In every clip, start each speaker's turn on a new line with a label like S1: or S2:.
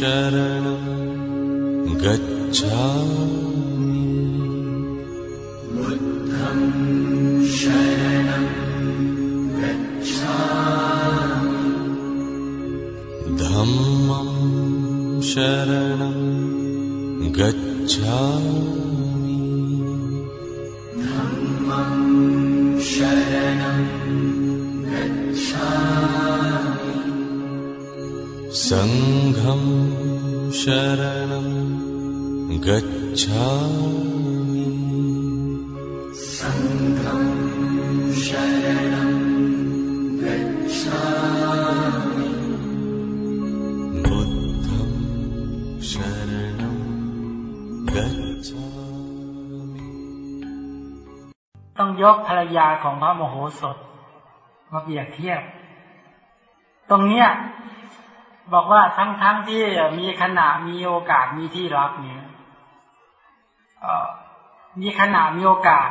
S1: शरणं गच्छामि।
S2: बुद्धं शरणं गच्छामि।
S1: धम्मं शरणं गच्छामि
S2: गच्छामि
S1: सङ्घं शरणं गच्छामि बुद्धं शरणं गच्छामि
S3: ต้องยกภรรยาของพระโมโหสถมาเปรียบเทียบ ตรงเนี้ย บอกว่าทั้งๆทที่มีขณะมีโอกาสมีที่รับเนี่ย เอ่อมีขณะมีโอกาส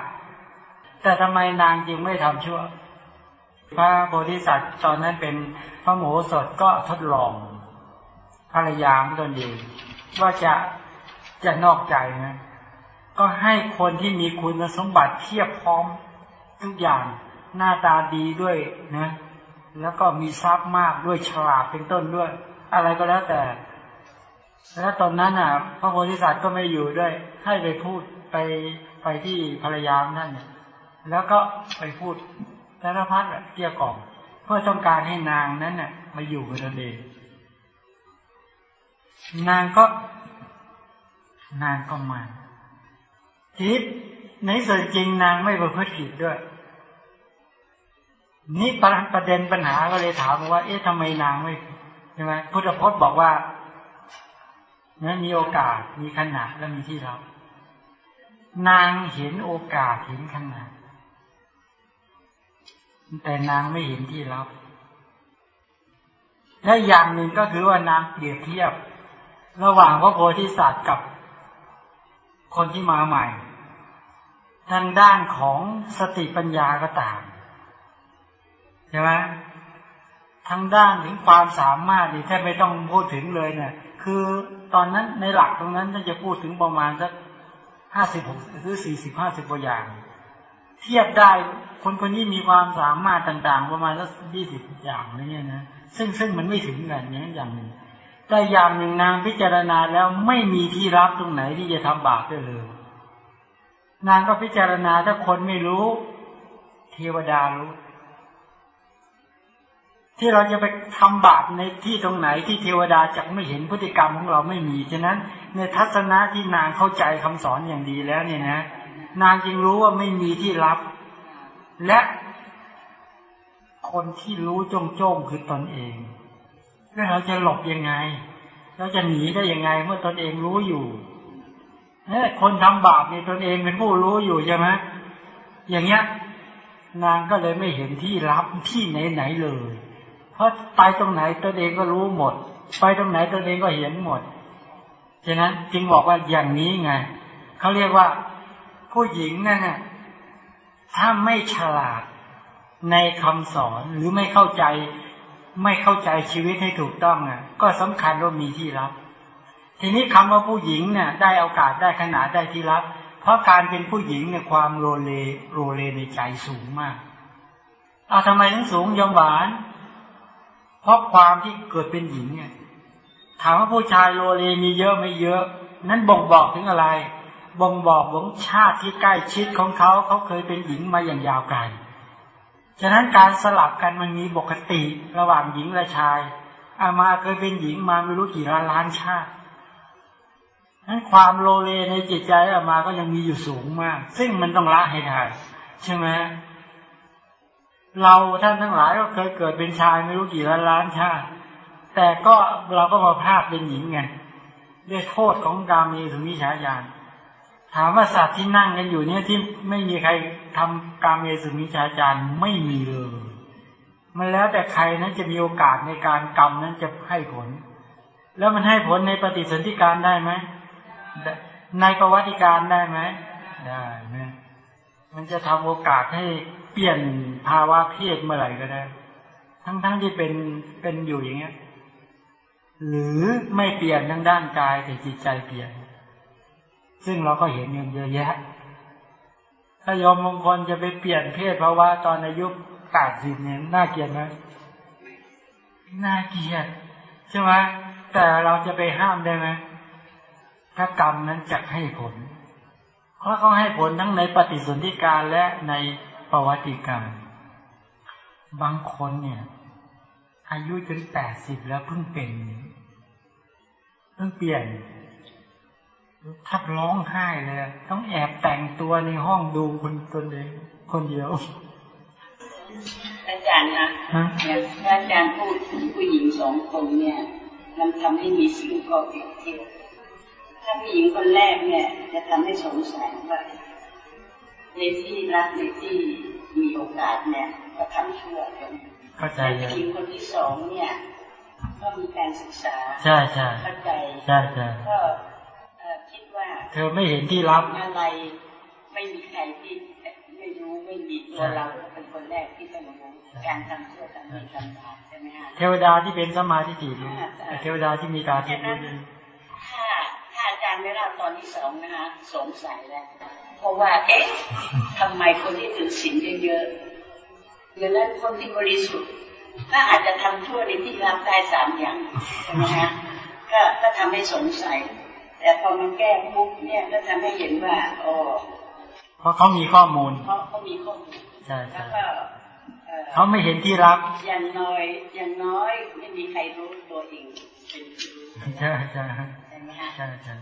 S3: แต่ทำไมนางจึงไม่ทำชั่ว พระโพธิสัตว์ตอนนั้นเป็นพระโมโหสถก็ทดลองภรรยาของตนเองว่าจะจะนอกใจนะก็ให้คนที่มีคุณสมบัติเทียบพร้อมทุกอย่างหน้าตาดีด้วยนะ แล้วก็มีทรัพย์มากด้วยฉลาดเป็นต้นด้วย อะไรก็แล้วแต่ แล้วตอนนั้นอะ พระโพธิสัตว์ก็ไม่อยู่ด้วย ให้ไปพูดไปไปที่ภรรยาของท่านเนี่ยแล้วก็ไปพูดสารพัดเกลี้ยกล่อมเพื่อต้องการให้นางนั้นน่ะ มาอยู่กับตนเองนางก็ นางก็มาทีนี้ในส่วนจริงนางไม่ประพฤติผิดด้วย นี่ประเด็นปัญหาก็เลยถามว่า เอ๊ะทำไมนางไม่ใช่ไหมพุทธพจน์บอกว่า นี่ยมีโอกาสมีขนาดและมีที่รับ นางเห็นโอกาสเห็นขนาดแต่นางไม่เห็นที่รับ และอย่างหนึ่งก็คือว่านางเปรียบเทียบ ระหว่างพระโพธิสัตว์กับคนที่มาใหม่ทางด้านของสติปัญญาก็ต่างใช่ไหมทางด้านถึงความสามารถนี่แทบไม่ต้องพูดถึงเลยเนี่ย คือตอนนั้นในหลักตรงนั้นถ้าจะพูดถึงประมาณสักห้าสิบหกหรือสี่สิบห้าสิบกว่าอย่าง เทียบได้คนคนนี้มีความสามารถต่างๆ ประมาณสักยี่สิบอย่างอะไรเงี้ยนะซึ่งซึ่งมันไม่ถึงกันอย่างอย่างหนึ่งแต่อย่างหนึ่งนางพิจารณาแล้วไม่มีที่รับตรงไหนที่จะทำบาปได้เลย นางก็พิจารณาถ้าคนไม่รู้ เทวดารู้ ที่เราจะไปทำบาปในที่ตรงไหนที่เทวดาจะไม่เห็นพฤติกรรมของเราไม่มีฉะนั้น ในทัศนะที่นางเข้าใจคำสอนอย่างดีแล้วเนี่ยนะ นางจึงรู้ว่าไม่มีที่รับ และคนที่รู้จงโจ้งคือตนเอง แล้วเราจะหลบยังไง เราจะหนีได้ยังไงเมื่อตนเองรู้อยู่เนี่ยคนทำบาปในตนเองเป็นผู้รู้อยู่ใช่ไหมอย่างเงี้ย นางก็เลยไม่เห็นที่รับที่ไหนไหนเลย เพราะไปตรงไหนตนเองก็รู้หมด ไปตรงไหนตนเองก็เห็นหมดฉะนั้นจึงบอกว่าอย่างนี้ไงเขาเรียกว่าผู้หญิงนั่นน่ะถ้าไม่ฉลาดในคำสอนหรือไม่เข้าใจ ไม่เข้าใจชีวิตให้ถูกต้องอะ ก็สำคัญว่ามีที่รับ ทีนี้คำว่าผู้หญิงเนี่ยได้โอกาสได้ขนาดได้ที่รับ เพราะการเป็นผู้หญิงเนี่ยความโรเลโรเลในใจสูงมากเอาทำไมถึงสูงยอมหวาน เพราะความที่เกิดเป็นหญิงเนี่ย ถามว่าผู้ชายโรเลมีเยอะไม่เยอะ นั้นบ่งบอกถึงอะไร บ่งบอกถึงชาติที่ใกล้ชิดของเขาเขาเคยเป็นหญิงมาอย่างยาวไกล ฉะนั้นการสลับกันมันมีปกติระหว่างหญิงและชาย อามาเคยเป็นหญิงมาไม่รู้กี่ล้านล้านชาตินั้นความโลเลในจิตใจอามาก็ยังมีอยู่สูงมาก ซึ่งมันต้องละให้ได้ใช่ไหม เราท่านทั้งหลายก็เคยเกิดเป็นชายไม่รู้กี่ล้านล้านชาติแต่ก็เราก็มาภาคเป็นหญิงไงด้วยโทษของกามีสุมิชาญาณถามว่าสัตว์ที่นั่งกันอยู่เนี่ยที่ไม่มีใครทำกาเมสุมิชาจารไม่มีเลยมันแล้วแต่ใครนั้นจะมีโอกาสในการกรรมนั้นจะให้ผล แล้วมันให้ผลในปฏิสนธิการได้ไหมในประวัติการได้ไหมได้ มันจะทำโอกาสให้เปลี่ยนภาวะเพศเมื่อไหร่ก็ได้ ทั้งๆทที่เป็นเป็นอยู่อย่างเงี้ย หรือไม่เปลี่ยนทั้งด้านกายแต่จิตใจเปลี่ยน ซึ่งเราก็เห็นเยอะแยะ ถ้ายอมมงคลจะไปเปลี่ยนเพศภาวะตอนอายุแปดสิบเนี่ยน่าเกลียดไหมน่าเกลียดใช่ไหมแต่เราจะไปห้ามได้ไหมถ้ากรรมนั้นจะให้ผล เพราะเขาให้ผลทั้งในปฏิสนธิการและในประวัติการ บางคนเนี่ย อายุจนแปดสิบแล้วเพิ่งเป็นเพิ่งเปลี่ยนทับร้องไห้เลย ต้องแอบแต่งตัวในห้องดูคนตนเองคนเดียว
S4: อาจารย์นะ
S3: ฮะ
S4: เนี่ยถ้าอาจารย์พูดถึงผู้หญิงสองคนเนี่ยมันทำให้มีสิ่งข้อเปรียบเทียบ ถ้าผู้หญิงคนแรกเนี่ย จะทำให้สงสัยว่าในที่รักในที่มีโอกาสเนี่ยก็ทำชั่วกัน
S3: เข้าใจ
S4: แต่
S3: เล
S4: ผู้
S3: ย
S4: หญิงคนที่สองเนี่ยก็มีการศึกษา
S3: ใช่ใช่
S4: เข้าใจ
S3: ใช่ใช่
S4: ก็เอ่อคิดว่า
S3: เธอไม่เห็นที่รับ
S4: อะไร ไม่มีใครที่ไม่รู้ไม่มีตัวเราเป็นคนแรกที่ต้องรู้การทำชั่วทำดีทำบาปใช่ไหมฮะ
S3: เทวดาที่เป็นสมาธิจิตรู้แต่เทวดาที่มีตาทิพย์รู้ดี
S4: ถ้า ถ้าอาจารย์ไม่เล่าตอนที่สองนะคะสงสัยแล้ว เพราะว่าเอ๊ะทำไมคนที่ถือศีลเยอะๆหรือนั้นคนที่บริสุทธิ์ก็อาจจะทำชั่วในที่รับได้สามอย่างใช่ไหมฮะก็ก็ทำให้สงสัย แต่พอมันแก้ปุ๊บเนี่ยก็ทำให้เห็นว่าอ๋อ
S3: เพราะเขามีข้อมูล
S4: เพราะเขามีข้อมูล
S3: ใช่
S4: แล้
S3: ใช่
S4: วก็เอ่อ
S3: เขาไม่เห็นที่รับ
S4: อย่างน้อย อย่างน้อยไม่มีใครรู้ตัวเองเป็นผู้รู้
S3: ใช่ใช่
S4: ใช่
S3: ใช่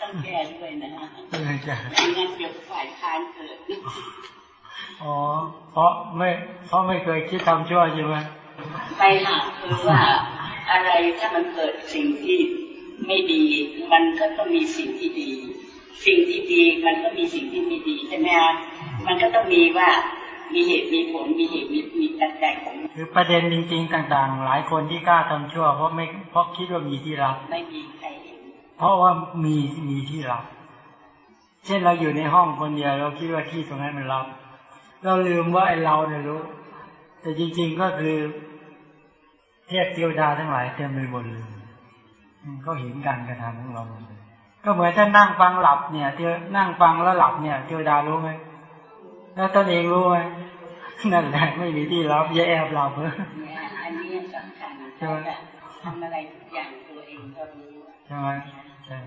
S4: ต้องแก้ด้วยนะฮะ
S3: เออใช่
S4: ไม่งั้นเดี๋ยวฝ่ายค้านเกิด
S3: อ๋อ เพราะไม่ เพราะไม่เคยคิดทำชั่วใช่ไหม
S4: ไม่ค่ะคือว่าอะไรถ้ามันเกิดสิ่งที่ไม่ดี มันก็ต้องมีสิ่งที่ดี สิ่งที่ดีมันก็มีสิ่งที่ไม่ดีใช่ไหมฮะมันก็ต้องมีว่ามีเหตุมีผลมีเหตุมีมีอง
S3: คือประเด็นจริง ๆ ต่าง ๆ หลายคนที่กล้าทำชั่ว เพราะไม่เพราะคิดว่ามีที่รับ
S4: ไม่มีใครเห็น
S3: เพราะว่ามีมีที่รับเช่นเราอยู่ในห้องคนเดียวเราคิดว่าที่ตรงนั้นมันรับ เราลืมว่าไอ้เราเนี่ยรู้ แต่จริง ๆก็คือเทพเทวดาทั้งหลายเต็มไปหมดเลยอืมก็เห็นการกระทำของเราหมดเลยก็เหมือนถ้านั่งฟังหลับเนี่ยเทวนั่งฟังแล้วหลับเนี่ย เทวดารู้ไหมแล้วตนเองรู้ไหม นั่นแหละไม่มีที่รับอย่าแอบเออ
S4: เนี่ยอันนี้สำคัญ
S3: ใช่ไหม
S4: ทำอะไรทุกอย่างตัวเองก็รู้
S3: ใช่ไหมใช่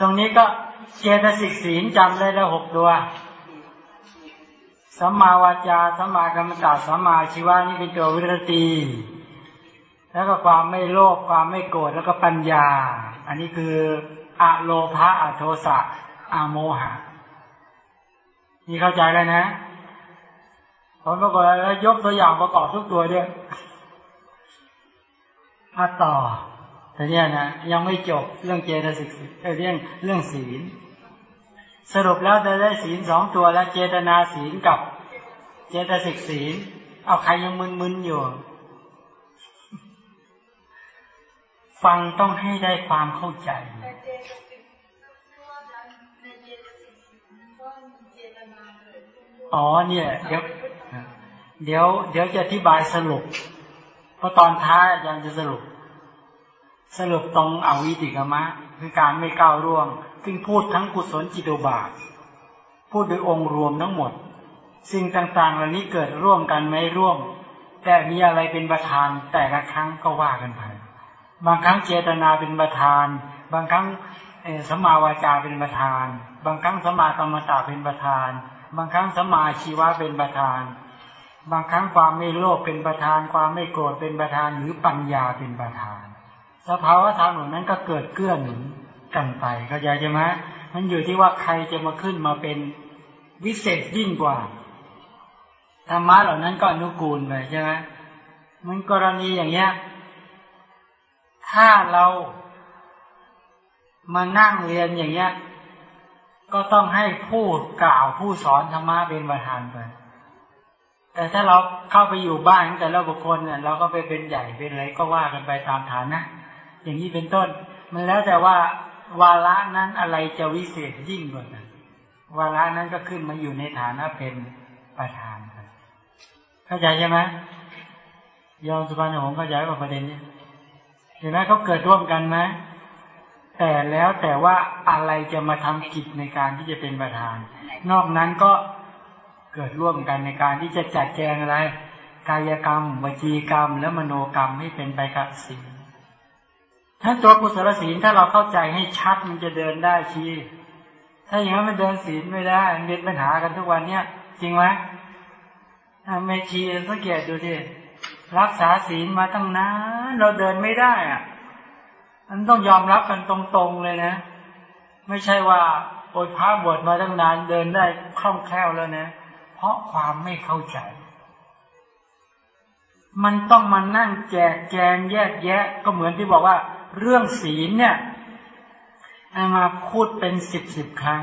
S3: ตรงนี้ก็เจตสิกศีลจำได้แล้วหกตัวสัมมาวาจาสัมมากรรมตาสัมมาชีวานี่เป็นตัววิรตี แล้วก็ความไม่โลภความไม่โกรธแล้วก็ปัญญา อันนี้คืออะโลภะอะโทสะอะโมหะ นี่เข้าใจแล้วนะผลประกอบแล้วยกตัวอย่างประกอบทุกตัวด้วยมาต่อแต่เนี่ยนะยังไม่จบเรื่องเจตสิกเอ้ยเรื่องเรื่องศีล สรุปแล้วจะได้ศีลสองตัวแล้วเจตนาศีลกับเจตสิกศีล เอาใครยังมึนๆอยู่ฟังต้องให้ได้ความเข้าใจ อ๋อเนี่ย เดี๋ยว เดี๋ยว เดี๋ยวจะอธิบายสรุป เพราะตอนท้ายอาจารย์จะสรุป สรุปตรงอวิติกรรมะ คือการไม่ก้าวร่วงซึ่งพูดทั้งกุศลจิตโบาท พูดโดยองค์รวมทั้งหมด สิ่งต่างๆ เหล่านี้เกิดร่วมกันไม่ร่วม แต่มีอะไรเป็นประธานแต่ละครั้งก็ว่ากันไปบางครั้งเจตนาเป็นประธาน บางครั้งสมาวาจาเป็นประธาน บางครั้งสมมากรรมตาเป็นประธาน บางครั้งสมาชีวะเป็นประธาน บางครั้งความไม่โลภเป็นประธาน ความไม่โกรธเป็นประธาน หรือปัญญาเป็นประธาน สภาวะธรรมเหล่านั้นก็เกิดเกื้อหนุนกันไปเข้าใจใช่ไหมมันอยู่ที่ว่าใครจะมาขึ้นมาเป็นวิเศษยิ่งกว่าธรรมะเหล่านั้นก็อนุกูลไปใช่ไหมมันกรณีอย่างเงี้ย ถ้าเรามานั่งเรียนอย่างเงี้ย ก็ต้องให้ผู้กล่าวผู้สอนธรรมะเป็นประธานไป แต่ถ้าเราเข้าไปอยู่บ้านแต่ละบุคคลเนี่ยเราก็ไปเป็นใหญ่เป็นอะไรก็ว่ากันไปตามฐานนะ อย่างนี้เป็นต้น มันแล้วแต่ว่าวาระนั้นอะไรจะวิเศษยิ่งกว่านั้นวาระนั้นก็ขึ้นมาอยู่ในฐานะเป็นประธานครับเข้าใจใช่ไหมยอมสุพรรณหงส์เข้าใจว่าประเด็นนี้เห็นไหมเขาเกิดร่วมกันไหม แต่แล้วแต่ว่าอะไรจะมาทำกิจในการที่จะเป็นประธาน นอกนั้นก็เกิดร่วมกันในการที่จะจัดแจงอะไร กายกรรม วจีกรรม และมโนกรรมให้เป็นไปกับศีลถ้าตัวกุศลศีลถ้าเราเข้าใจให้ชัดมันจะเดินได้ชีถ้าอย่างนั้นมันเดินศีลไม่ได้มันเป็นปัญหากันทุกวันเนี้ยจริงไหมไม่ชีสังเกตดูดิรักษาศีลมาตั้งนานเราเดินไม่ได้อะ มันต้องยอมรับกันตรงๆเลยนะ ไม่ใช่ว่า โอยพระบวชมาตั้งนานเดินได้คล่องแคล่วแล้วนะ เพราะความไม่เข้าใจ มันต้องมานั่งแจกแจงแยกแยะ ก็เหมือนที่บอกว่า เรื่องศีลเนี่ยมาพูดเป็นสิบสิบครั้ง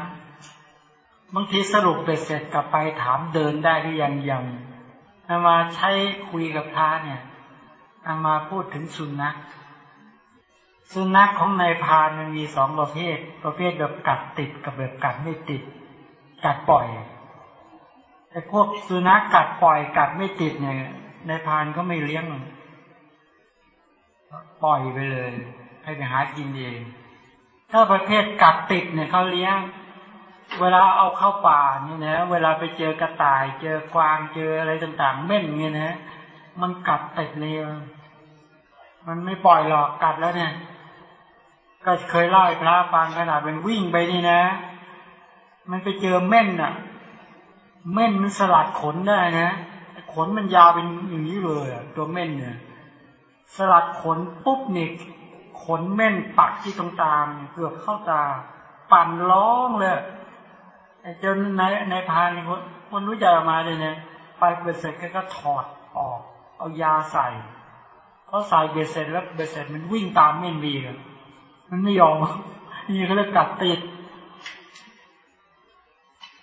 S3: บางทีสรุปเบ็ดเสร็จกลับไปถามเดินได้หรือยังยังอามาใช้คุยกับพระเนี่ยอามาพูดถึงสุนัข สุนัขของนายพานมันมีสองประเภท ประเภทแบบกัดติดกับแบบกัดไม่ติด กัดปล่อยไอ้พวกสุนัขกัดปล่อยกัดไม่ติดเนี่ยนายพานก็ไม่เลี้ยง ปล่อยไปเลย ให้ไปหากินเอง ถ้าประเภทกัดติดเนี่ยเขาเลี้ยง เวลาเอาเข้าป่าเนี่ยนะเวลาไปเจอกระต่าย เจอกวางเจออะไรต่างๆ เม่นเนี่ยนะ มันกัดติดเลยมันไม่ปล่อยหรอกกัดแล้วเนี่ย ก็เคยเล่าให้พระฟังขนาดเป็นวิ่งไปนี่นะ มันไปเจอเม่นอะ เม่นมันสลัดขนได้นะขนมันยาวเป็นอย่างนี้เลยตัวเม่นเนี่ยสลัดขนปุ๊บนี่ขนเม่นปักที่ตรงตาเกือบเข้าตา ปั่นร้องเลยจนในในพานคนคนรู้จักมาเลยเนี่ยไปเบ็ดเสร็จก็ถอดออก เอายาใส่เขาใส่เบ็ดเสร็จแล้วเบ็ดเสร็จมันวิ่งตามเม่นวีเลย มันไม่ยอม นี่เขาเรียกกัดติด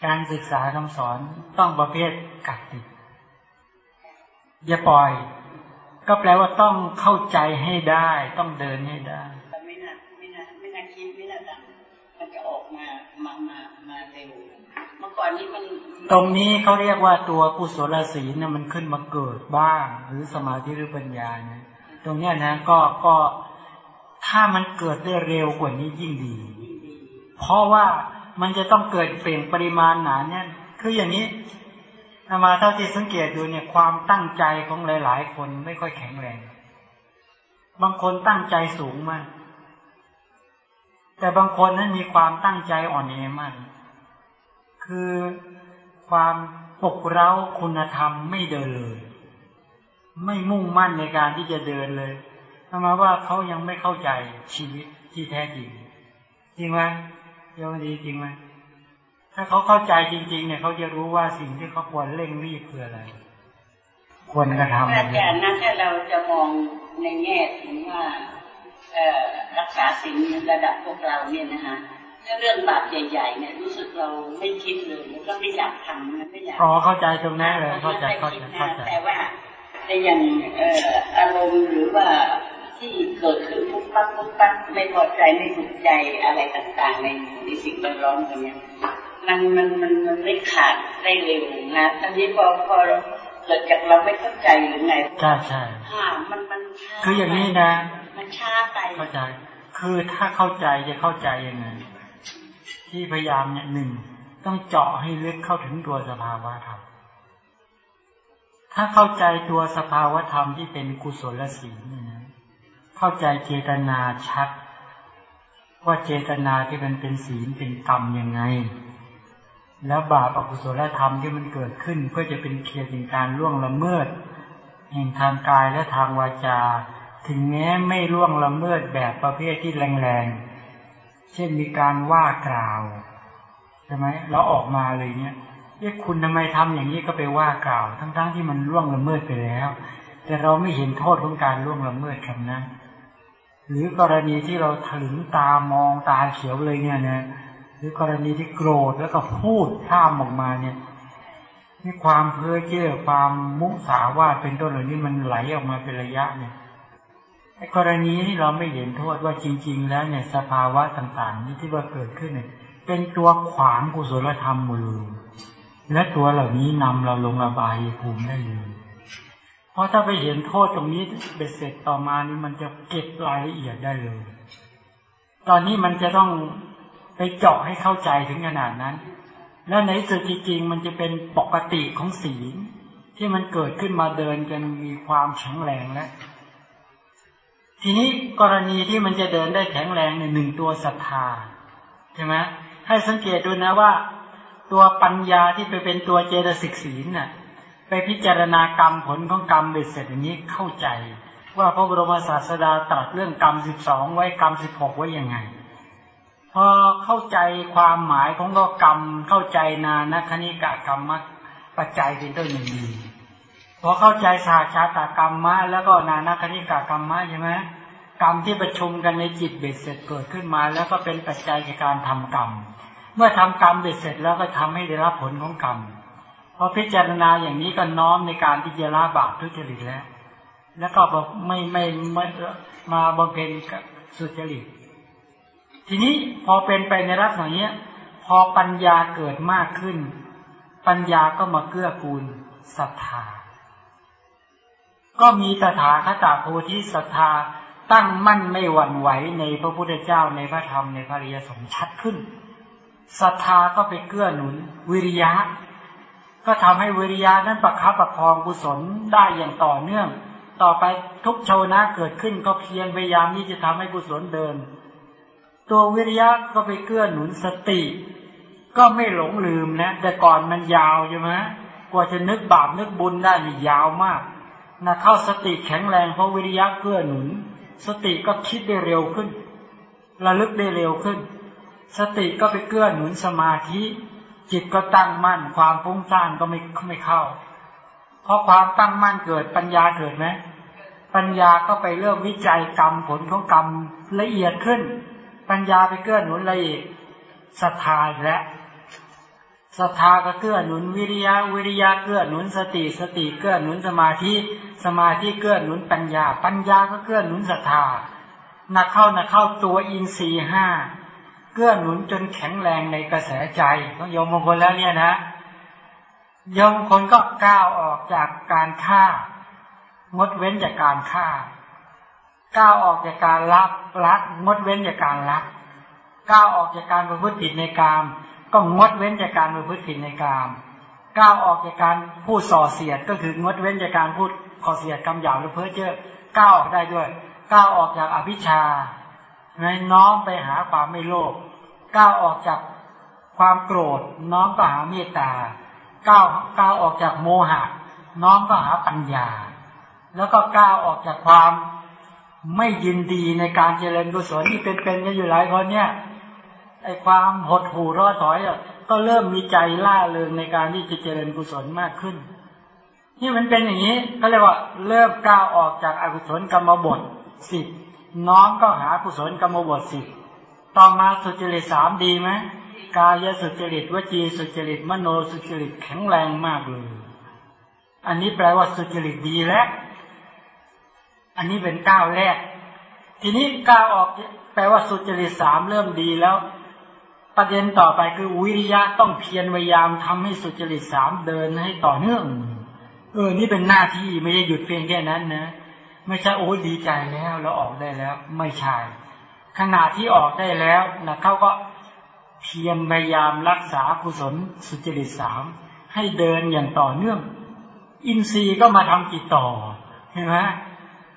S3: การศึกษาคำสอนต้องประเภทกัดติด อย่าปล่อย ก็แปลว่าต้องเข้าใจให้ได้ ต้องเดินให้ได้
S4: ไม่น่าไม่น่าไม่น่าคิดไม่น่าทำมันจะออกมามามามาเร็วเมื่อก่อนนี้มัน
S3: ตรงนี้เขาเรียกว่าตัวกุศลศีลเนี่ยมันขึ้นมาเกิดบ้าง หรือสมาธิหรือปัญญาเนี่ยตรงเนี้ยนะก็ก็ ถ้ามันเกิดได้เร็วกว่านี้ยิ่งดี เพราะว่ามันจะต้องเกิดเปลี่ยนปริมาณหนาเนี่ยคืออย่างนี้มาเท่าที่สังเกตดูเนี่ยความตั้งใจของหลาย ๆ คนไม่ค่อยแข็งแรง บางคนตั้งใจสูงมาก แต่บางคนนั้นมีความตั้งใจอ่อนแอมาก คือความปกเร้าคุณธรรมไม่เดินเลย ไม่มุ่งมั่นในการที่จะเดินเลย ทำมาว่าเขายังไม่เข้าใจชีวิตที่แท้จริง จริงไหมโยมดีจริงไหมถ้าเขาเข้าใจจริง ๆ เนี่ยเขาจะรู้ว่าสิ่งที่เขาควรเร่งรีบคืออะไร ควรกระทำ
S4: อาจารย์นะถ้าเราจะมองในแง่ถึงว่าเอ่อรักษาสิ่งระดับพวกเราเนี่ยนะคะถ้าเรื่องบาปใหญ่ๆเนี่ยรู้สึกเราไม่คิดเลยแล้วก็ไม่อยากทำนะไม่อยาก
S3: อ๋อเข้าใจตรงนั้นเลยเข้าใจเข้าใจเข้าใจ
S4: แต่ว่าในอย่างเอ่ออารมณ์หรือว่า ที่เกิดขึ้นปุ๊บปั๊บปุ๊บปั๊บไม่พอใจไม่ถูกใจอะไรต่างๆ ในในสิ่งแวดล้อมตรงเนี้ยมันมันมันมันไม่ขาดได้เร็วนะทันนี้พอพอเกิดจากเราไม่เข้าใจหรือไง
S3: ใช่ใช่
S4: ค่ะมันมันช้า
S3: คืออย่างนี้นะ
S4: มันช้าไป
S3: เข้าใจ คือถ้าเข้าใจจะเข้าใจยังไงที่พยายามเนี่ยหนึ่งต้องเจาะให้ลึกเข้าถึงตัวสภาวะธรรมถ้าเข้าใจตัวสภาวะธรรมที่เป็นกุศลศีลเนี่ยนะ เข้าใจเจตนาชัด ว่าเจตนาที่มันเป็นศีลเป็นกรรมยังไง แล้วบาปอกุศลธรรมที่มันเกิดขึ้น เพื่อจะเป็นเคียเป็นการล่วงละเมิดแห่งทางกายและทางวาจา ถึงแม้ไม่ล่วงละเมิดแบบประเภทที่แรงๆ เช่นมีการว่ากล่าวใช่ไหมแล้วออกมาเลยเนี่ยเอ๊ะคุณทำไมทำอย่างนี้ก็ไปว่ากล่าว ทั้งๆทที่มันล่วงละเมิดไปแล้ว แต่เราไม่เห็นโทษของการล่วงละเมิดคำนั้น หรือกรณีที่เราถึงตามองตาเขียวเลยเนี่ยนะหรือกรณีที่โกรธแล้วก็พูดข้ามออกมาเนี่ยนี่ความเพ้อเจ้อความมุสาวาทเป็นต้นเหล่านี้มันไหลออกมาเป็นระยะเนี่ยไอ้กรณีที่เราไม่เห็นโทษว่าจริง ๆ แล้วเนี่ยสภาวะต่างๆ นี้ที่ว่าเกิดขึ้นเนี่ยเป็นตัวขวางกุศลธรรมมดเลยและตัวเหล่านี้นำเราลงอบายภูมิได้เลย เพราะถ้าไปเห็นโทษตรงนี้เบ็ดเสร็จต่อมานี่มันจะเก็บรายละเอียดได้เลย ตอนนี้มันจะต้องไปเจาะให้เข้าใจถึงขนาดนั้น แล้วในสุดจริงๆมันจะเป็นปกติของศีลที่มันเกิดขึ้นมาเดินกันมีความแข็งแรงแล้วทีนี้กรณีที่มันจะเดินได้แข็งแรงในหนึ่งตัวศรัทธาใช่ไหมให้สังเกตดูนะว่า ตัวปัญญาที่ไปเป็นตัวเจตสิกศีลน่ะ ไปพิจารณากรรมผลของกรรมเบ็ดเสร็จอย่างนี้เข้าใจ ว่าพระบรมศาสดาตรัสเรื่องกรรมสิบสองไว้กรรมสิบหกไว้ยังไง พอเข้าใจความหมายของก็กรรมเข้าใจนานัคณิกะกรรมมปัจจัยเป็นต้นอย่างดีพอเข้าใจสาชาตากรรมมะแล้วก็นานัคณิกะกรรมมะใช่ไหมกรรมที่ประชุมกันในจิตเบ็ดเสร็จเกิดขึ้นมา แล้วก็เป็นปัจจัยในการทำกรรม เมื่อทำกรรมเบ็ดเสร็จแล้วก็ทำให้ได้รับผลของกรรม พอพิจารณาอย่างนี้ก็น้อมในการที่จะละบาปทุจริตแล้ว แล้วก็บอกไม่ไม่ไม่มาบำเพ็ญสุจริต ทีนี้พอเป็นไปในลักษณะนี้พอปัญญาเกิดมากขึ้น ปัญญาก็มาเกื้อกูลศรัทธา ก็มีตถาคตาโพธิศรัทธาตั้งมั่นไม่หวั่นไหวในพระพุทธเจ้าในพระธรรมในพระริยสงฆ์ชัดขึ้นศรัทธาก็ไปเกื้อหนุน วิริยะ ก็ทำให้วิริยะนั้นประคับประคองกุศลได้อย่างต่อเนื่อง ต่อไปทุกโชนะเกิดขึ้นก็เพียรพยายามที่จะทำให้กุศลเดิน ตัววิริยะก็ไปเกื้อหนุนสติ ก็ไม่หลงลืมนะ แต่ก่อนมันยาวใช่ไหมกว่าจะนึกบาปนึกบุญได้นี่ยาวมากนะเข้าสติแข็งแรงเพราะวิริยะเกื้อหนุน สติก็คิดได้เร็วขึ้น ระลึกได้เร็วขึ้น สติก็ไปเกื้อหนุนสมาธิ จิตก็ตั้งมั่น ความฟุ้งซ่านก็ไม่ไม่เข้า เพราะความตั้งมั่นเกิดปัญญาเกิดไหมปัญญาก็ไปเริ่มวิจัยกรรมผลของกรรมละเอียดขึ้น ปัญญาไปเกื้อหนุนละเอียดศรัทธาและศรัทธาก็เกื้อหนุนวิริยะวิริยะเกื้อหนุนสติสติเกื้อหนุนสมาธิสมาธิเกื้อหนุนปัญญา ปัญญาก็เกื้อหนุนศรัทธานักเข้านักเข้าตัวอินทรีห้า เกื้อหนุนจนแข็งแรงในกระแสใจต้องยมมงคลแล้วเนี่ยนะยมคนก็ก้าวออกจากการฆ่างดเว้นจากการฆ่า ก้าวออกจากการลักลักงดเว้นจากการลักก้าวออกจากการประพฤติผิดในกาม ก็งดเว้นจากการประพฤติผิดในกามก้าวออกจากการพูดส่อเสียดก็คืองดเว้นจากการพูดขอเสียดคำหยาบหรือเพ้อเจ้อก้าวออกได้ด้วยก้าวออกจากอภิชา ในน้อมไปหาความไม่โลภก้าวออกจากความโกรธ น้อมก็หาเมตตาก้าวก้าวออกจากโมหะ น้อมก็หาปัญญา แล้วก็ก้าวออกจากความไม่ยินดีในการเจริญกุศลที่เป็นๆกันอยู่หลายคนเนี่ยไอความหดหู่ร้อถอยก็เริ่มมีใจล่าเริงในการที่จะเจริญกุศลมากขึ้น นี่มันเป็นอย่างนี้ก็เรียกว่าเริ่มก้าวออกจากอากุศลกรรมบทสิบ น้อมก็หากุศลกรรมบทสิต่อมาสุจริตสามดีไหมกายสุจริตวจีสุจริตมโนสุจริตแข็งแรงมากเลย อันนี้แปลว่าสุจริตดีแล้ว อันนี้เป็นก้าวแรก ทีนี้ก้าวออกแปลว่าสุจริตสามเริ่มดีแล้ว ประเด็นต่อไปคือวิริยะต้องเพียรพยายามทำให้สุจริตสามเดินให้ต่อเนื่อง เออ นี่เป็นหน้าที่ไม่ได้หยุดเพียงแค่นั้นนะ ไม่ใช่โอ้ดีใจแล้วเราออกได้แล้ว ไม่ใช่ขณะที่ออกได้แล้วนะเขาก็เพียรพยายามรักษากุศลสุจริตสามให้เดินอย่างต่อเนื่อง อินทรีย์ก็มาทำจิตต่อเห็นไหม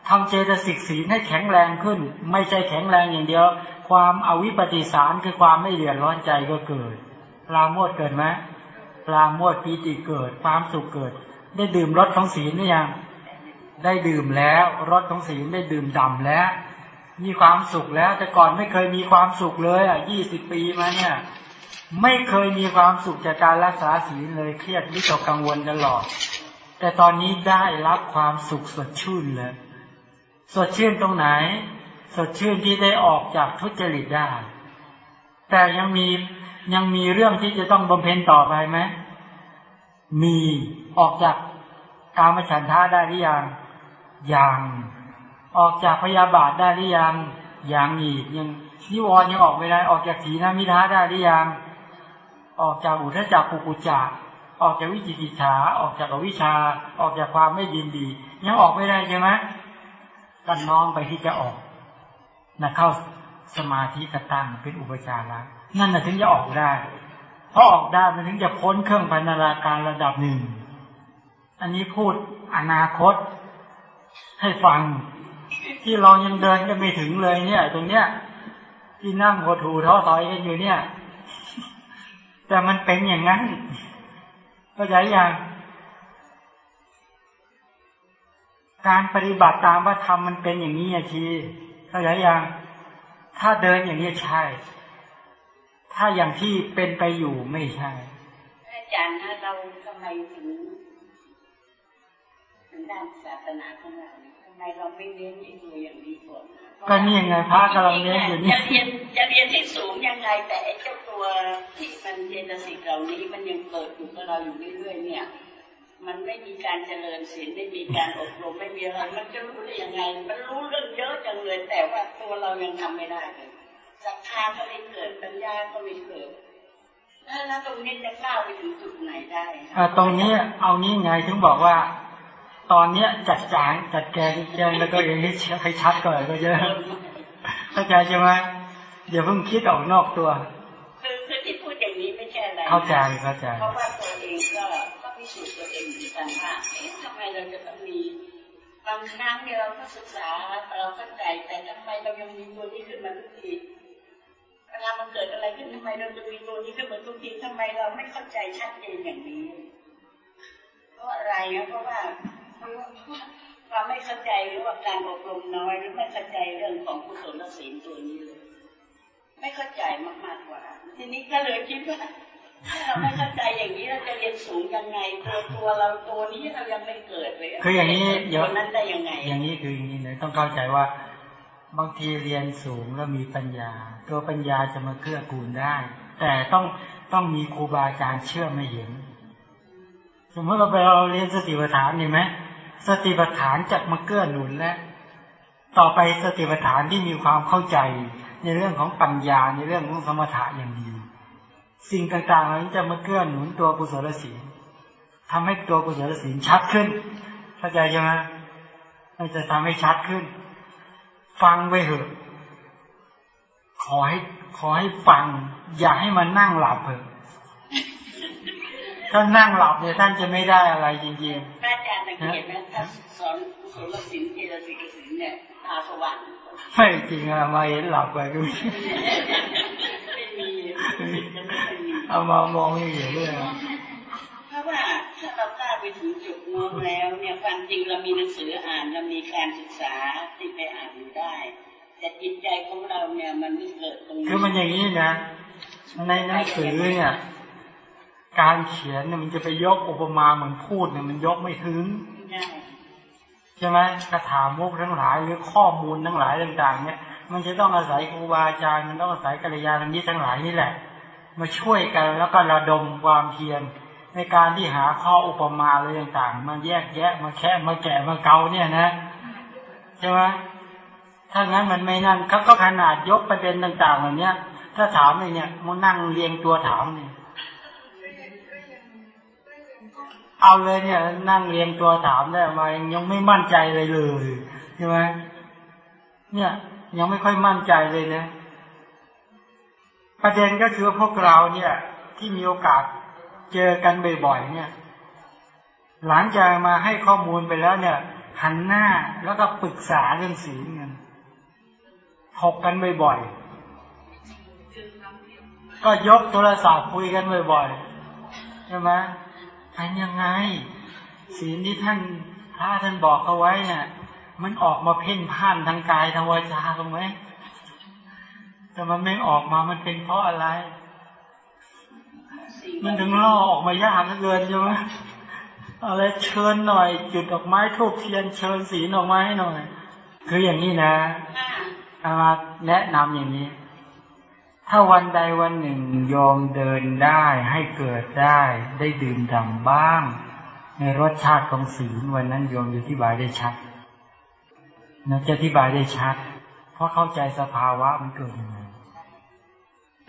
S3: ทำเจตสิกสีให้แข็งแรงขึ้น ไม่ใช่แข็งแรงอย่างเดียว ความอวิปปิสารคือความไม่เดือดร้อนใจก็เกิดปลาโมดเกิดไหมปลาโมดปีติเกิด ความสุขเกิด ได้ดื่มรสของศีลหรือยัง ได้ดื่มแล้ว รสของศีลได้ดื่มดำแล้ว มีความสุขแล้ว แต่ก่อนไม่เคยมีความสุขเลยอะยี่สิบปีมาเนี่ย ไม่เคยมีความสุขจากการรักษาศีลเลยเครียดวิตกกังวลตลอด แต่ตอนนี้ได้รับความสุขสดชื่นเลยสดชื่นตรงไหน สดชื่นที่ได้ออกจากทุจริตได้ แต่ยังมียังมีเรื่องที่จะต้องบำเพ็ญต่อไปไหมมีออกจากกามฉันทาได้หรือยัง ยังออกจากพยาบาทได้หรือยังยังอีกยังนิวรณ์ยังออกไม่ได้ออกจากถีนามิท้าได้หรือยังออกจากอุทจักกุกุจักออกจากวิจิกิจฉาออกจากอวิชา ออกจากความไม่ยินดี ยังออกไม่ได้ใช่ไหมกันน้องไปที่จะออกนะเข้าสมาธิกระตั้งเป็นอุปจาระนั่นนะถึงจะออกได้พอออกได้มันถึงจะพ้นเครื่องพันนาการระดับหนึ่ง อันนี้พูดอนาคต ให้ฟัง ที่เรายังเดินกันไม่ถึงเลยเนี่ย ตรงเนี้ย ที่นั่งหัวถูท้อถอยกันอยู่เนี่ย แต่มันเป็นอย่างนั้นเข้าใจยังการปฏิบัติตามว่าทำมันเป็นอย่างนี้อาชีเข้าใจยังถ้าเดินอย่างนี้ใช่ ถ้าอย่างที่เป็นไปอยู่ไม่ใช่
S4: อาจารย์เราทำไมถึง ถึงด้านศาสนาของเราเนี่ยทำไมเราไม่เน้นไอ้ตัวอย่างนี้ก่อนนะ
S3: ก็นี่ไงพระกำลังเน้นอยู่นี่
S4: จะเรียนจะเรียนที่สูงยังไงแต่ไอ้เจ้าตัวที่มันเจตสิกเหล่านี้มันยังเกิดอยู่กับเราอยู่เรื่อยๆเนี่ย มันไม่มีการเจริญศีลไม่มีการอบรมไม่มีอะไรมันจะรู้ได้ยังไง มันรู้เรื่องเยอะจังเลย แต่ว่าตัวเรายังทำไม่ได้เลยศรัทธาก็ไม่เกิดปัญญาก็ไม่เกิดแล้วตรงนี้จะก้าวไปถึงจุดไหนได้
S3: อ่าตรงนี้เอานี้ไงถึงบอกว่า ตอนเนี้ยจัดจานจัดแกงแกงแล้วก็อย่างนี้ให้ชัดก่อนก็เยอะเข้าใจใช่ไหมเดี๋ยวเพิ่งคิดออกนอกตัว
S4: คือคือที่พูดอย่างนี้ไม่ใช่อะไรนะ
S3: เข้าใจเข้าใจ
S4: เพราะว่าตัวเองก็ก็พิสูจน์ตัวเองเหมือนกันว่าเอ๊ะทำไมเราจะต้องมีบางครั้งเนี่ยเราก็ศึกษาเราเข้าใจแต่ทำไมเรายังมีตัวนี้ขึ้นมาทุกทีเวลามันเกิดอะไรขึ้นทำไมเราจะมีตัวนี้ขึ้นมาทุกทีทำไมเราไม่เข้าใจชัดเจนอย่างนี้เพราะอะไรนะเพราะว่า เพราะว่าความไม่เข้าใจหรือว่าการอบรมน้อยหรือไม่เข้าใจเรื่องของกุศลศีลตัวนี้เลย ไม่เข้าใจมากๆกว่า ทีนี้ก็เลยคิดว่าถ้าเราไม่เข้าใจอย่างนี้เราจะเรียนสูงยังไงตัวตัวเราตัวนี้เรายังไม่เกิดเลย
S3: คืออย่างนี้เดี๋ยว
S4: ตัวนั้นได้ยังไง
S3: อย่างนี้คืออย่างนี้เลยต้องเข้าใจว่าบางทีเรียนสูงแล้วมีปัญญา ตัวปัญญาจะมาเกื้อกูลได้ แต่ต้องต้องมีครูบาอาจารย์เชื่อไม่เห็น สมมติเราไปเราเรียนสติปัฏฐานเห็นไหม สติปัฏฐานจะมาเกื้อหนุนและ ต่อไปสติปัฏฐานที่มีความเข้าใจในเรื่องของปัญญาในเรื่องของสมถะอย่างดี สิ่งต่างๆเหล่านี้จะมาเกื้อหนุนตัวกุศลศีลทำให้ตัวกุศลศีลชัดขึ้นเข้าใจใช่ไหมมันจะทำให้ชัดขึ้น ฟังไปเถอะขอให้ขอให้ฟัง อย่าให้มันนั่งหลับเถอะ ถ้านั่งหลับเนี่ยท่านจะไม่ได้อะไรจริง
S4: พระอาจารย์สังเกตไหมถ้าสอนกุศลศีลเจตสิกศีลเนี่ยตาสว่าง
S3: ๆไม่จริงอะมาเห็นหลับไปก็มี
S4: ไม่มีจะไม่ค่อยมี
S3: เอามามองอย่างนี้เลยอะ
S4: เพราะว่าถ้าเรากล้าไปถึงจุดนู้นแล้วเนี่ยความจริงเรามีหนังสืออ่านเรามีการศึกษาที่ไปอ่านอยู่ได้ แต่จิตใจของเราเนี่ยมันไม่เกิดตรงนี้
S3: คือมันอย่างนี้นะในหนังสือเนี่ย การเขียนเนี่ยมันจะไปยกอุปมาเหมือนพูดเนี่ยมันยกไม่ถึง
S4: ไม่ได้
S3: ใช่ไหมคาถามุกทั้งหลายหรือข้อมูลทั้งหลายต่าง ๆ เนี่ย มันจะต้องอาศัยครูบาอาจารย์มันต้องอาศัยกัลยาณมิตรทั้งหลายนี่แหละ มาช่วยกันแล้วก็ระดมความเพียรในการที่หาข้ออุปมาอะไรต่างๆ มาแยกแยะมาแคะมาแกะมาเกาเนี่ยนะใช่ไหมถ้างั้นมันไม่นั่นเขาก็ขนาดยกประเด็นต่างๆเหล่านี้ถ้าถามเลยเนี่ยมันนั่งเรียงตัวถามเนี่ย เอาเลยเนี่ย นั่งเรียงตัวถามได้มายังไม่มั่นใจเลยเลยใช่ไหมเนี่ย ยังไม่ค่อยมั่นใจเลยนะ ประเด็นก็คือพวกเราเนี่ย ที่มีโอกาสเจอกันบ่อยๆเนี่ย หลังจากมาให้ข้อมูลไปแล้วเนี่ยหันหน้าแล้วก็ปรึกษาเรื่องศีลกันถกกันบ่อยๆก็ยกโทรศัพท์คุยกันบ่อยๆใช่ไหม เป็นยังไง ศีลที่ท่านพระท่านบอกเขาไว้เนี่ยมันออกมาเพ่นพ่านทางกายทางวาจาตรงไหมแต่มันไม่ออกมามันเป็นเพราะอะไร มันถึงล่อออกมายากเหลือเกินใช่ไหมอะไรเชิญหน่อย จุดดอกไม้ทูบเทียนเชิญสีดอกไม้ให้หน่อย คืออย่างนี้นะ
S4: อ่า
S3: อามาแนะนำอย่างนี้ ถ้าวันใดวันหนึ่งโยมเดินได้ให้เกิดได้ ได้ดื่มด่ำบ้าง ในรสชาติของศีลวันนั้นโยมอธิบายได้ชัดนะจะอธิบายได้ชัด เพราะเข้าใจสภาวะมันเกิดยังไง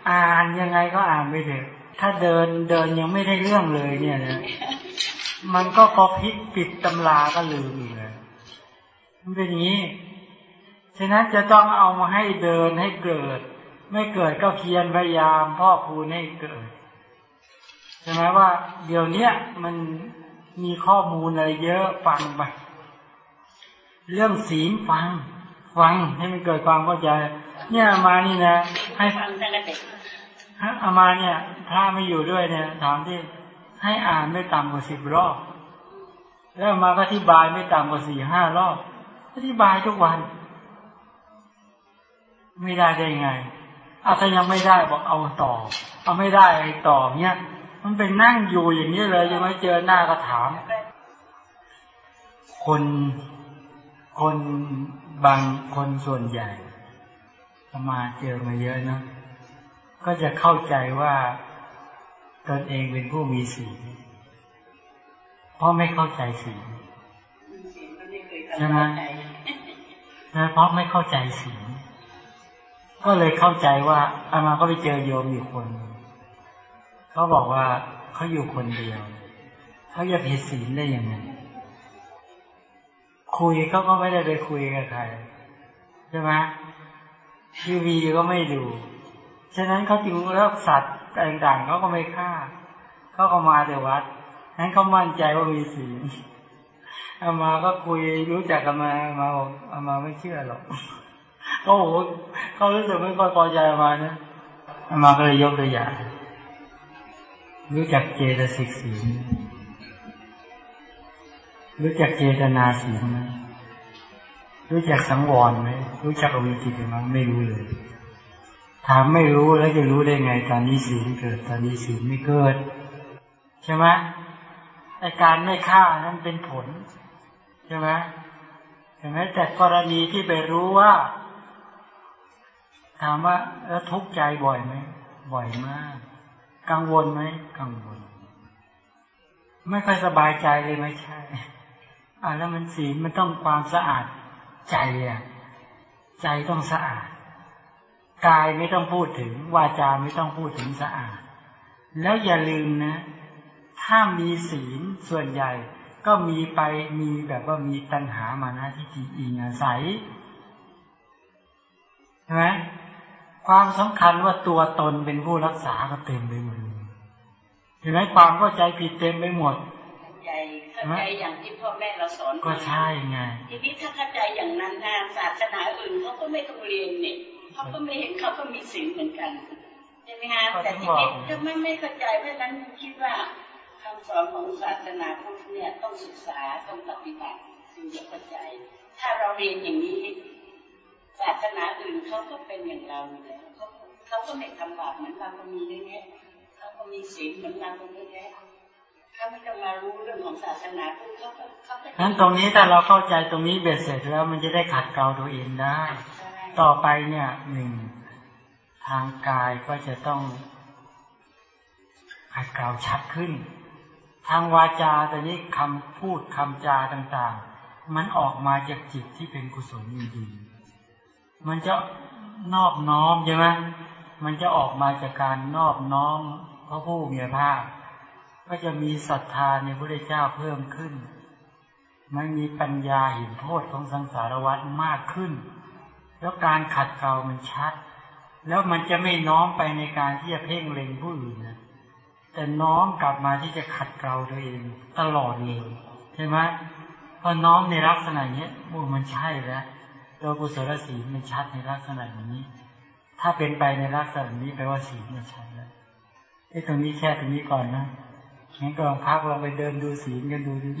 S3: อ่านยังไงก็อ่านไปเถอะถ้าเดินเดินยังไม่ได้เรื่องเลยเนี่ยนะมันก็พอพิษปิดตำราก็ลืมอีกเลยมันเป็นอย่างนี้ ฉะนั้นจะต้องเอามาให้เดินให้เกิด ไม่เกิดก็เพียรพยายามพ่อคูณให้เกิดใช่ไหมว่า เดี๋ยวเนี้ยมันมีข้อมูลอะไรเยอะฟังไปเรื่องศีลฟัง ฟังให้มันเกิดความเข้าใจ เนี่ยมานี่นะ ให้
S4: ฟังตั้งแต่เด็ก
S3: อามาเนี่ย ถ้าไม่อยู่ด้วยเนี่ยถามที่ให้อ่านไม่ต่ำกว่าสิบรอบ แล้วมาก็อธิบายไม่ต่ำกว่าสี่ห้ารอบ อธิบายทุกวัน ไม่ได้ได้ไง อาถ้ายังไม่ได้บอกเอาต่อ เอาไม่ได้ไอ้ต่อเนี่ยมันเป็นนั่งอยู่อย่างนี้เลยยังไม่เจอหน้าก็ถาม คนคนบางคนส่วนใหญ่อามาเจอมาเยอะเนอะก็จะเข้าใจว่าตนเองเป็นผู้มีศีลเพราะไม่เข้าใจศีล
S4: ศีลมันไม่เคย
S3: ใช่ไหม
S4: ทำใจ
S3: นะเพราะไม่เข้าใจศีล ก็เลยเข้าใจว่าอามาก็ไปเจอโยมอยู่คนเขาบอกว่าเขาอยู่คนเดียวเขาจะผิดศีลได้ยังไงคุยเขาก็ไม่ได้ไปคุยกับใครใช่ไหมทีวีก็ไม่ดู ฉะนั้นเขาจึงเลิกสัตว์ต่างๆเขาก็ไม่ฆ่าเขาก็มาแต่วัดนั้นเขามั่นใจว่ามีศีลอามาก็คุยรู้จักกันมาอามาบอกอามาไม่เชื่อหรอกเขาบอ เขารู้สึกไม่ค่อยพอใจอามานะมาก็เลยยกตัวอย่างรู้จักเจตสิกศีรู้จักเจตนาศีไหมรู้จักสังวรไหมรู้จักอวิจิตไหมไม่รู้เลย ถามไม่รู้แล้วจะรู้ได้ไง ตอนนี้ศีเกิด ตอนนี้ศีไม่เกิด ใช่ไหมไอการไม่ฆ่านั้นเป็นผล ใช่ไหมเห็นไหมแต่กรณีที่ไปรู้ว่า ถามว่าแล้วทุกข์ใจบ่อยไหมบ่อยมาก กังวลไหมกังวล ไม่ค่อยสบายใจเลยไม่ใช่อ่าแล้วมันศีลมันต้องความสะอาดใจอะใจต้องสะอาดกายไม่ต้องพูดถึง วาจาไม่ต้องพูดถึงสะอาด แล้วอย่าลืมนะ ถ้ามีศีลส่วนใหญ่ ก็มีไปมีแบบว่ามีตัณหามานะที่จีอิงอาศัยใช่ไหม ความสำคัญว่าตัวตนเป็นผู้รักษาก็เต็มไปหมดเลยเห็นไหมความเข้าใจผิดเต็มไปหมด
S4: เข้าใจเข้าใจอย่างที่พ่อแม่เราสอน
S3: ก็ใช่ไง
S4: ทีนี้ถ้าเข้าใจอย่างนั้นนะศาสนาอื่นเขาก็ไม่ต้องเรียนเนี่ยเขาก็ไม่เห็นเขาก็มีศีลเหมือนกันใช่ไหมฮะแต่ทีนี้ถ้าไม่ไม่เข้าใจเพราะฉะนั้นคิดว่าคำสอนของศาสนาพุทธเนี่ยต้องศึกษาต้องปฏิบัติถึงจะเข้าใจ ถ้าเราเรียนอย่างนี้ ศาสนาอื่นเขาก็เป็นอย่างเราอยู่แล้วเขาเขาก็ไม่ทำบาปเหมือนเราก็มีเยอะแยะเขาก็มีศีลเหมือนเราก็เยอะแยะถ้าไม่ต้องมารู้เรื่องของศาสนาพุทธเขาก็เขาก็
S3: นั้นตรงนี้ถ้าเราเข้าใจตรงนี้เบ็ดเสร็จแล้วมันจะได้ขัดเกลาตัวเองได้ ต่อไปเนี่ยหนึ่งทางกายก็จะต้องขัดเกลาชัดขึ้น ทางวาจาแต่นี้คำพูดคำจาต่างๆ มันออกมาจากจิตที่เป็นกุศลดีๆ มันจะนอบน้อมใช่ไหมมันจะออกมาจากการนอบน้อมพระผู้มีพระภาคก็จะมีศรัทธาในพระเจ้าเพิ่มขึ้น มันมีปัญญาเห็นโทษของสังสารวัฏมากขึ้น แล้วการขัดเกลามันชัด แล้วมันจะไม่น้อมไปในการที่จะเพ่งเล็งผู้อื่นนะแต่น้อมกลับมาที่จะขัดเกลาตัวเองตลอดเลยใช่ไหมพอน้อมในลักษณะเนี้ยมันใช่แล้ว ตัวกุศลศีลมันชัดในลักษณะอย่างนี้ ถ้าเป็นไปในลักษณะนี้แปลว่าศีลมันชัดแล้วไอ้ตรงนี้แค่ตรงนี้ก่อนนะงั้นก็ลองพักลองไปเดินดูศีลกันดูดิ